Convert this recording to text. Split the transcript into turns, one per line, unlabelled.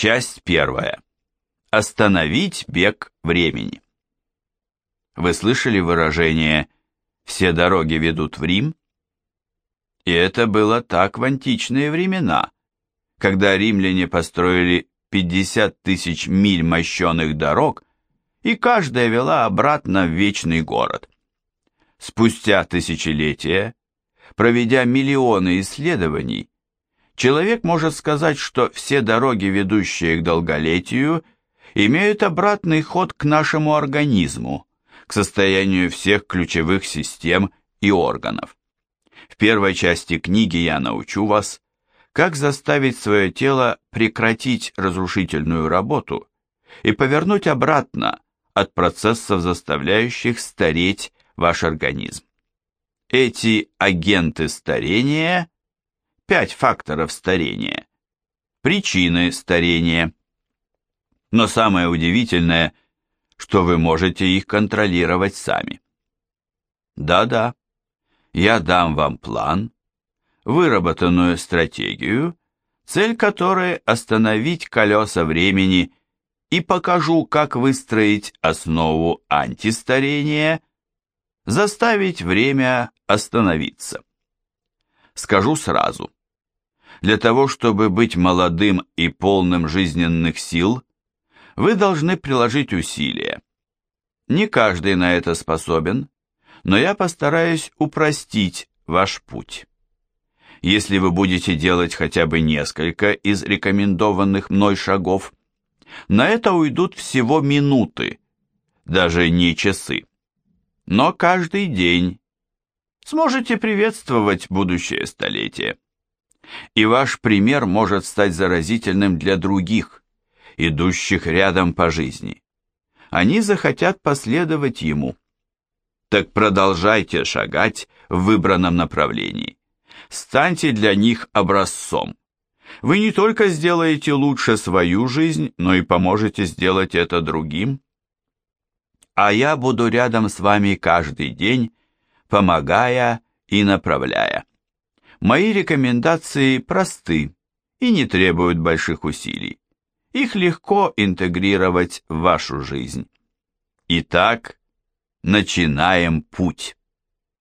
Часть первая. Остановить бег времени. Вы слышали выражение «все дороги ведут в Рим»? И это было так в античные времена, когда римляне построили 50 тысяч миль мощеных дорог, и каждая вела обратно в вечный город. Спустя тысячелетия, проведя миллионы исследований, человек может сказать, что все дороги, ведущие к долголетию, имеют обратный ход к нашему организму, к состоянию всех ключевых систем и органов. В первой части книги я научу вас, как заставить свое тело прекратить разрушительную работу и повернуть обратно от процессов, заставляющих стареть ваш организм. Эти агенты старения, пять факторов старения, причины старения. Но самое удивительное – что вы можете их контролировать сами. Да-да, я дам вам план, выработанную стратегию, цель которой остановить колеса времени и покажу, как выстроить основу антистарения, заставить время остановиться. Скажу сразу. Для того, чтобы быть молодым и полным жизненных сил, вы должны приложить усилия. Не каждый на это способен, но я постараюсь упростить ваш путь. Если вы будете делать хотя бы несколько из рекомендованных мной шагов, на это уйдут всего минуты, даже не часы. Но каждый день сможете приветствовать будущее столетие. И ваш пример может стать заразительным для других идущих рядом по жизни. Они захотят последовать ему. Так продолжайте шагать в выбранном направлении. Станьте для них образцом. Вы не только сделаете лучше свою жизнь, но и поможете сделать это другим. А я буду рядом с вами каждый день, помогая и направляя. Мои рекомендации просты и не требуют больших усилий. Их легко интегрировать в вашу жизнь. Итак, начинаем путь.